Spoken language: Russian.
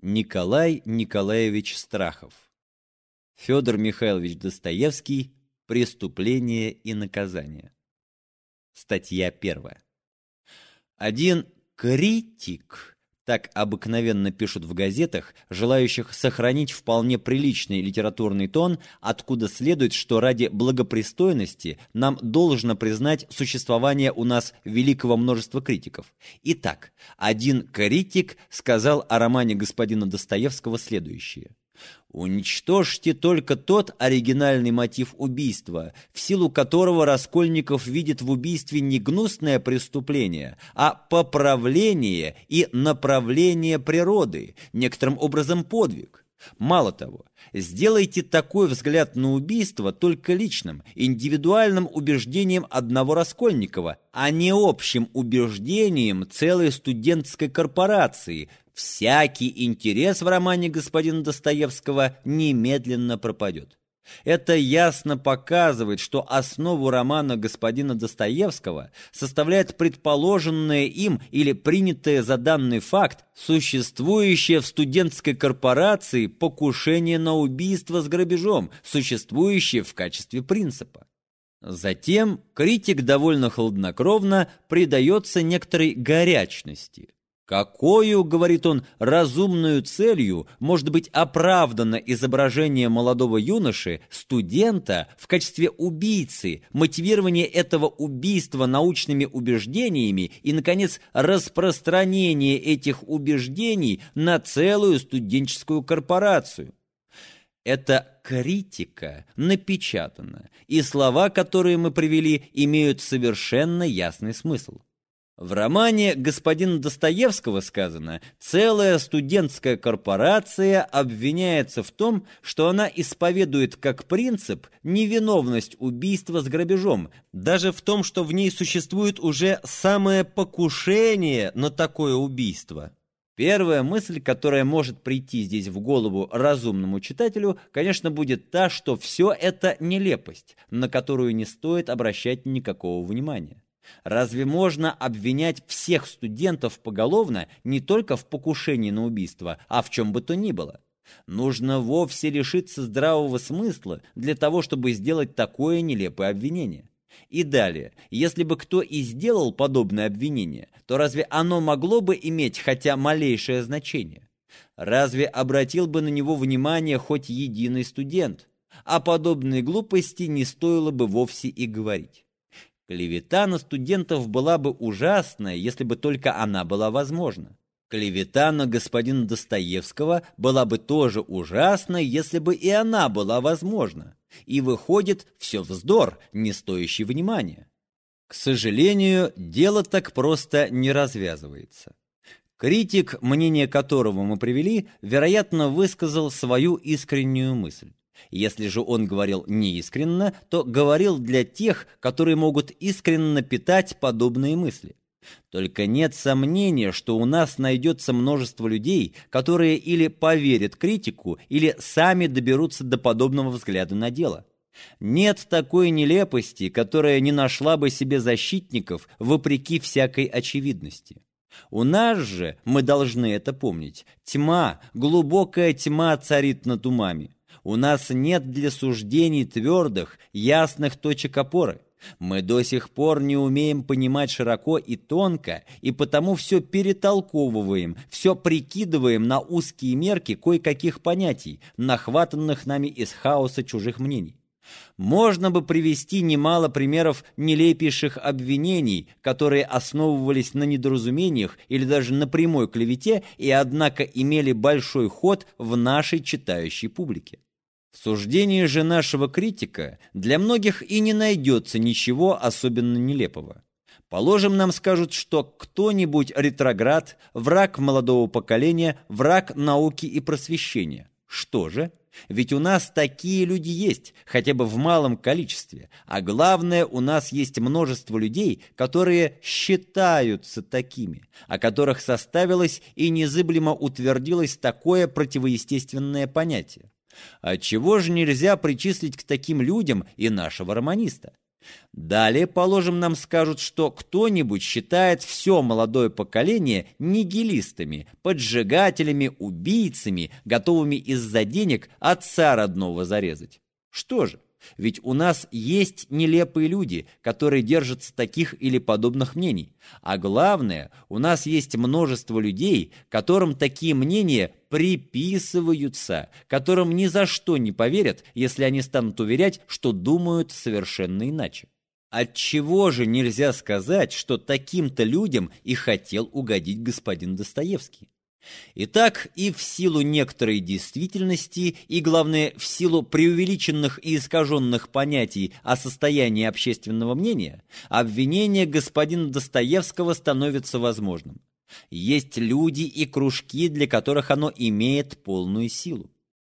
Николай Николаевич Страхов. Федор Михайлович Достоевский. Преступление и наказание. Статья первая. Один критик так обыкновенно пишут в газетах, желающих сохранить вполне приличный литературный тон, откуда следует, что ради благопристойности нам должно признать существование у нас великого множества критиков. Итак, один критик сказал о романе господина Достоевского следующее. Уничтожьте только тот оригинальный мотив убийства, в силу которого Раскольников видит в убийстве не гнусное преступление, а поправление и направление природы, некоторым образом подвиг. Мало того, сделайте такой взгляд на убийство только личным, индивидуальным убеждением одного Раскольникова, а не общим убеждением целой студентской корпорации – всякий интерес в романе господина Достоевского немедленно пропадет. Это ясно показывает, что основу романа господина Достоевского составляет предположенное им или принятое за данный факт существующее в студентской корпорации покушение на убийство с грабежом, существующее в качестве принципа. Затем критик довольно хладнокровно предается некоторой горячности – Какую, говорит он, разумную целью может быть оправдано изображение молодого юноши, студента, в качестве убийцы, мотивирование этого убийства научными убеждениями и, наконец, распространение этих убеждений на целую студенческую корпорацию? Это критика напечатана, и слова, которые мы привели, имеют совершенно ясный смысл. В романе господина Достоевского сказано, целая студентская корпорация обвиняется в том, что она исповедует как принцип невиновность убийства с грабежом, даже в том, что в ней существует уже самое покушение на такое убийство. Первая мысль, которая может прийти здесь в голову разумному читателю, конечно, будет та, что все это нелепость, на которую не стоит обращать никакого внимания. Разве можно обвинять всех студентов поголовно не только в покушении на убийство, а в чем бы то ни было? Нужно вовсе лишиться здравого смысла для того, чтобы сделать такое нелепое обвинение. И далее, если бы кто и сделал подобное обвинение, то разве оно могло бы иметь хотя малейшее значение? Разве обратил бы на него внимание хоть единый студент? О подобной глупости не стоило бы вовсе и говорить. Клевета на студентов была бы ужасная, если бы только она была возможна. Клевета на господина Достоевского была бы тоже ужасна, если бы и она была возможна. И выходит, все вздор, не стоящий внимания. К сожалению, дело так просто не развязывается. Критик, мнение которого мы привели, вероятно, высказал свою искреннюю мысль. Если же он говорил неискренно, то говорил для тех, которые могут искренно питать подобные мысли. Только нет сомнения, что у нас найдется множество людей, которые или поверят критику, или сами доберутся до подобного взгляда на дело. Нет такой нелепости, которая не нашла бы себе защитников вопреки всякой очевидности. У нас же, мы должны это помнить, тьма, глубокая тьма царит над умами. У нас нет для суждений твердых, ясных точек опоры. Мы до сих пор не умеем понимать широко и тонко, и потому все перетолковываем, все прикидываем на узкие мерки кое-каких понятий, нахватанных нами из хаоса чужих мнений. Можно бы привести немало примеров нелепейших обвинений, которые основывались на недоразумениях или даже на прямой клевете и однако имели большой ход в нашей читающей публике. В суждении же нашего критика для многих и не найдется ничего особенно нелепого. Положим, нам скажут, что кто-нибудь ретроград, враг молодого поколения, враг науки и просвещения. Что же? Ведь у нас такие люди есть, хотя бы в малом количестве. А главное, у нас есть множество людей, которые считаются такими, о которых составилось и незыблемо утвердилось такое противоестественное понятие. Отчего же нельзя причислить к таким людям и нашего романиста? Далее, положим, нам скажут, что кто-нибудь считает все молодое поколение нигилистами, поджигателями, убийцами, готовыми из-за денег отца родного зарезать. Что же? Ведь у нас есть нелепые люди, которые держатся таких или подобных мнений. А главное, у нас есть множество людей, которым такие мнения приписываются, которым ни за что не поверят, если они станут уверять, что думают совершенно иначе. Отчего же нельзя сказать, что таким-то людям и хотел угодить господин Достоевский? Итак, и в силу некоторой действительности, и, главное, в силу преувеличенных и искаженных понятий о состоянии общественного мнения, обвинение господина Достоевского становится возможным. Есть люди и кружки, для которых оно имеет полную силу.